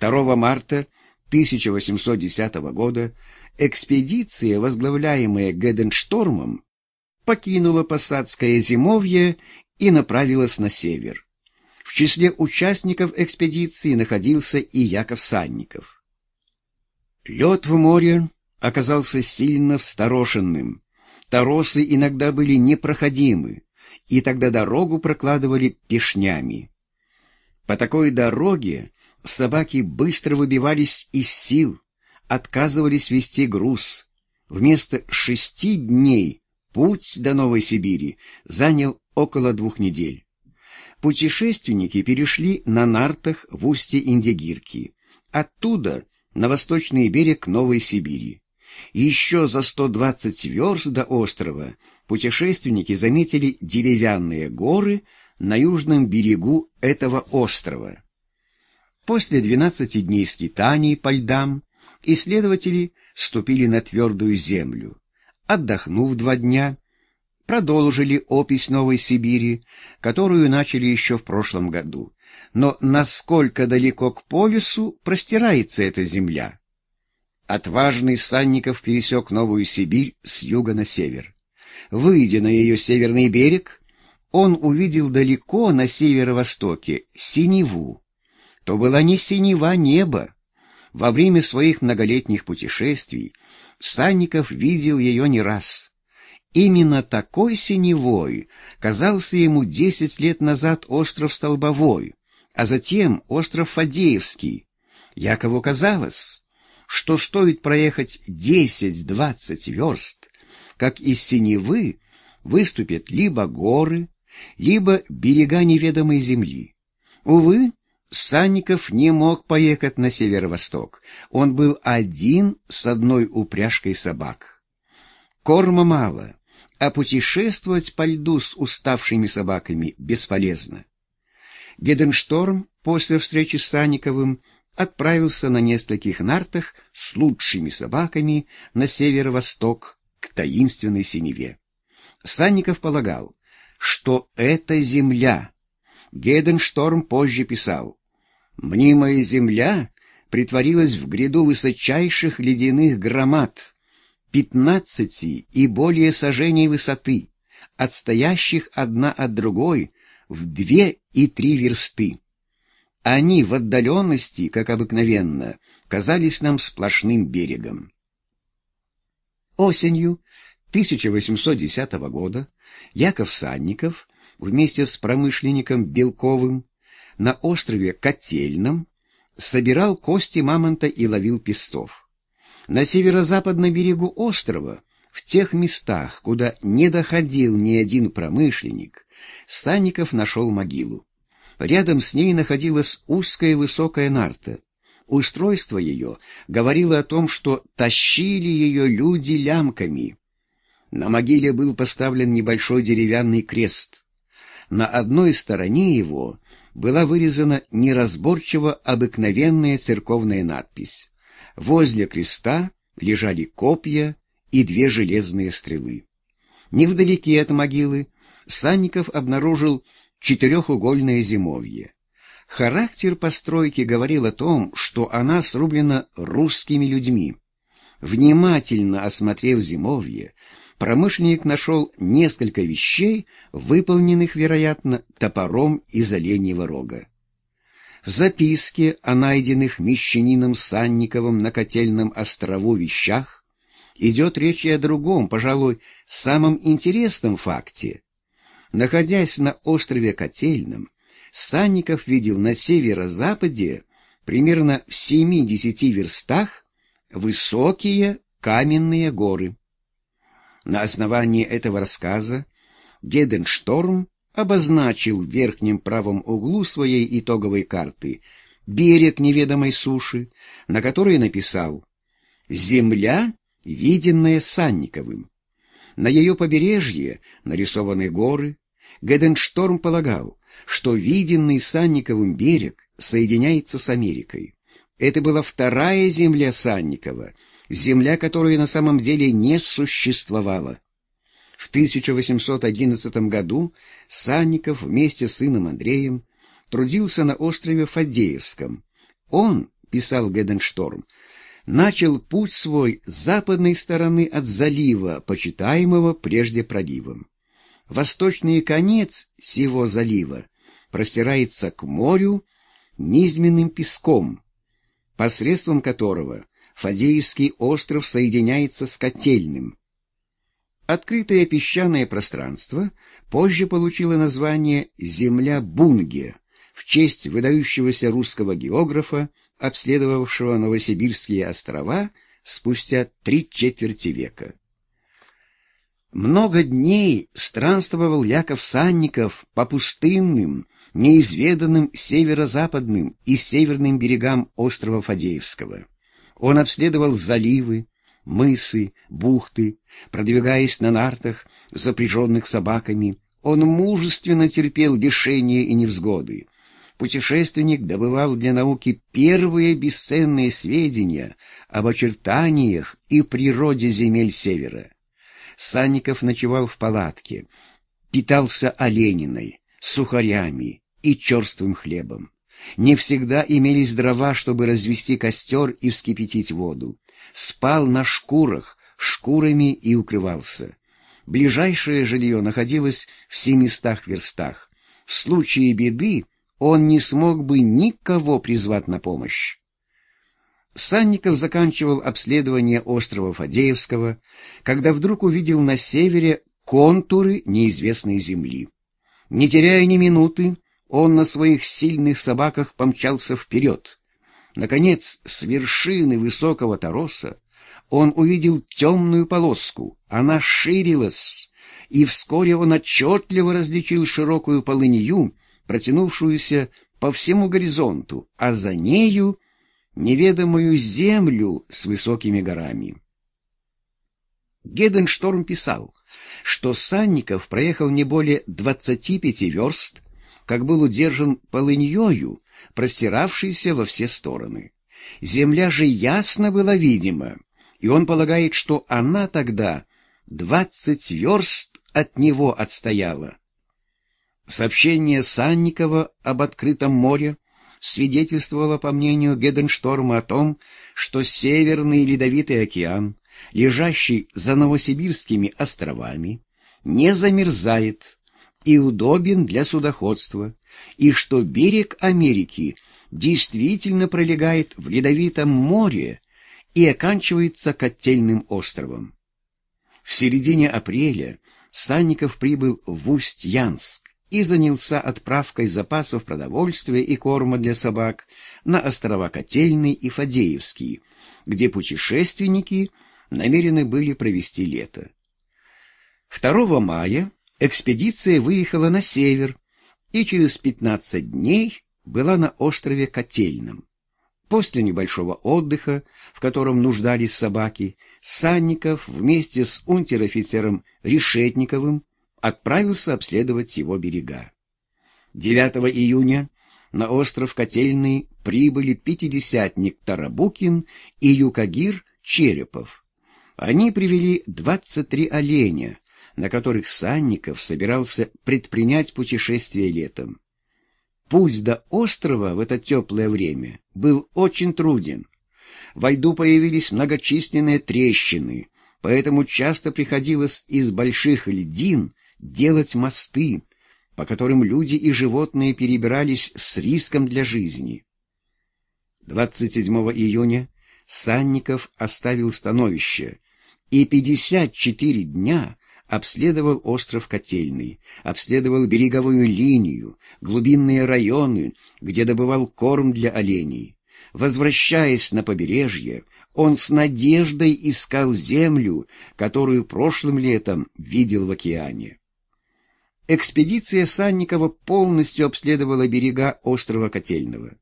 2 марта 1810 года экспедиция, возглавляемая Геденштормом, покинула Посадское зимовье и направилась на север. В числе участников экспедиции находился и Яков Санников. Лед в море оказался сильно всторошенным. Торосы иногда были непроходимы, и тогда дорогу прокладывали пешнями. По такой дороге собаки быстро выбивались из сил, отказывались вести груз. Вместо шести дней путь до Новой Сибири занял около двух недель. Путешественники перешли на нартах в устье Индигирки, оттуда на восточный берег Новой Сибири. Еще за 120 верст до острова путешественники заметили деревянные горы на южном берегу этого острова. После 12 дней скитаний по льдам исследователи ступили на твердую землю. Отдохнув два дня, продолжили опись Новой Сибири, которую начали еще в прошлом году. Но насколько далеко к полюсу простирается эта земля? Отважный Санников пересек Новую Сибирь с юга на север. Выйдя на ее северный берег, он увидел далеко на северо-востоке синеву. То была не синева неба. Во время своих многолетних путешествий Санников видел ее не раз. Именно такой синевой казался ему десять лет назад остров Столбовой, а затем остров Фадеевский. Якову казалось, что стоит проехать десять-двадцать верст, как из синевы выступят либо горы, либо берега неведомой земли. Увы, Санников не мог поехать на северо-восток. Он был один с одной упряжкой собак. Корма мало, а путешествовать по льду с уставшими собаками бесполезно. Геденшторм после встречи с Санниковым отправился на нескольких нартах с лучшими собаками на северо-восток к таинственной синеве. Санников полагал, что это земля. Геденшторм позже писал, «Мнимая земля притворилась в гряду высочайших ледяных громад, пятнадцати и более сажений высоты, отстоящих одна от другой в две и три версты. Они в отдаленности, как обыкновенно, казались нам сплошным берегом. Осенью 1810 года Яков Санников вместе с промышленником Белковым на острове Котельном собирал кости мамонта и ловил пестов. На северо-западном берегу острова, в тех местах, куда не доходил ни один промышленник, Санников нашел могилу. Рядом с ней находилась узкая высокая нарта. Устройство ее говорило о том, что тащили ее люди лямками. На могиле был поставлен небольшой деревянный крест. На одной стороне его была вырезана неразборчиво обыкновенная церковная надпись. Возле креста лежали копья и две железные стрелы. Невдалеке от могилы Санников обнаружил четырехугольное зимовье. Характер постройки говорил о том, что она срублена русскими людьми. Внимательно осмотрев зимовье, промышленник нашел несколько вещей, выполненных, вероятно, топором из оленьего рога. В записке о найденных мещанином Санниковым на Котельном острову вещах идет речь и о другом, пожалуй, самом интересном факте. Находясь на острове Котельном, Санников видел на северо-западе, примерно в 70 верстах, высокие каменные горы. На основании этого рассказа Геденшторм обозначил в верхнем правом углу своей итоговой карты берег неведомой суши, на которой написал «Земля, виденная Санниковым». На ее побережье нарисованы горы, Геденшторм полагал, что виденный Санниковым берег соединяется с Америкой. Это была вторая земля Санникова, земля, которая на самом деле не существовала. В 1811 году Санников вместе с сыном Андреем трудился на острове Фадеевском. Он писал Геденшторм, начал путь свой с западной стороны от залива, почитаемого прежде проливом. Восточный конец сего залива простирается к морю низменным песком, посредством которого Фадеевский остров соединяется с Котельным. Открытое песчаное пространство позже получило название «Земля Бунге» в честь выдающегося русского географа, обследовавшего Новосибирские острова спустя три четверти века. Много дней странствовал Яков Санников по пустынным, неизведанным северо-западным и северным берегам острова Фадеевского. Он обследовал заливы, мысы, бухты, продвигаясь на нартах, запряженных собаками. Он мужественно терпел лишения и невзгоды. Путешественник добывал для науки первые бесценные сведения об очертаниях и природе земель Севера. Санников ночевал в палатке, питался олениной, сухарями и черствым хлебом. Не всегда имелись дрова, чтобы развести костер и вскипятить воду. Спал на шкурах, шкурами и укрывался. Ближайшее жилье находилось в семистах верстах. В случае беды он не смог бы никого призвать на помощь. Санников заканчивал обследование острова Фадеевского, когда вдруг увидел на севере контуры неизвестной земли. Не теряя ни минуты, он на своих сильных собаках помчался вперед. Наконец, с вершины высокого тороса он увидел темную полоску. Она ширилась, и вскоре он отчетливо различил широкую полынью, протянувшуюся по всему горизонту, а за нею неведомую землю с высокими горами. Геденшторм писал, что Санников проехал не более 25 верст, как был удержан полыньёю, простиравшейся во все стороны. Земля же ясно была видима, и он полагает, что она тогда двадцать верст от него отстояла. Сообщение Санникова об открытом море свидетельствовало, по мнению Геденшторма, о том, что Северный Ледовитый океан, лежащий за Новосибирскими островами, не замерзает и удобен для судоходства, и что берег Америки действительно пролегает в Ледовитом море и оканчивается Котельным островом. В середине апреля Санников прибыл в Усть-Янск, и занялся отправкой запасов продовольствия и корма для собак на острова Котельный и Фадеевский, где путешественники намерены были провести лето. 2 мая экспедиция выехала на север и через 15 дней была на острове Котельном. После небольшого отдыха, в котором нуждались собаки, Санников вместе с унтер-офицером Решетниковым отправился обследовать его берега. 9 июня на остров Котельный прибыли пятидесятник Тарабукин и юкагир Черепов. Они привели 23 оленя, на которых Санников собирался предпринять путешествие летом. Путь до острова в это теплое время был очень труден. Во льду появились многочисленные трещины, поэтому часто приходилось из больших льдин делать мосты, по которым люди и животные перебирались с риском для жизни. 27 июня Санников оставил становище и 54 дня обследовал остров Котельный, обследовал береговую линию, глубинные районы, где добывал корм для оленей. Возвращаясь на побережье, он с надеждой искал землю, которую прошлым летом видел в океане. Экспедиция Санникова полностью обследовала берега острова Котельного.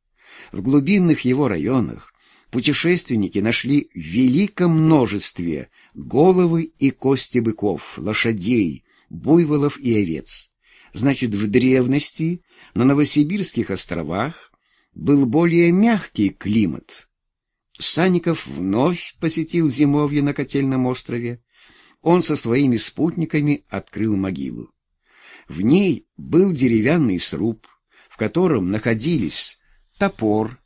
В глубинных его районах путешественники нашли в великом множестве головы и кости быков, лошадей, буйволов и овец. Значит, в древности на Новосибирских островах был более мягкий климат. Санников вновь посетил зимовье на Котельном острове. Он со своими спутниками открыл могилу. В ней был деревянный сруб, в котором находились топор,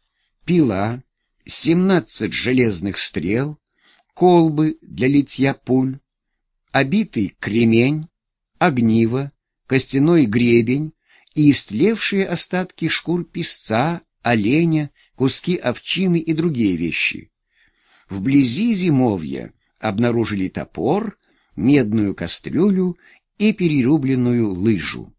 пила, 17 железных стрел, колбы для литья пуль, обитый кремень, огниво, костяной гребень и истлевшие остатки шкур песца, оленя, куски овчины и другие вещи. Вблизи зимовья обнаружили топор, медную кастрюлю и перерубленную лыжу.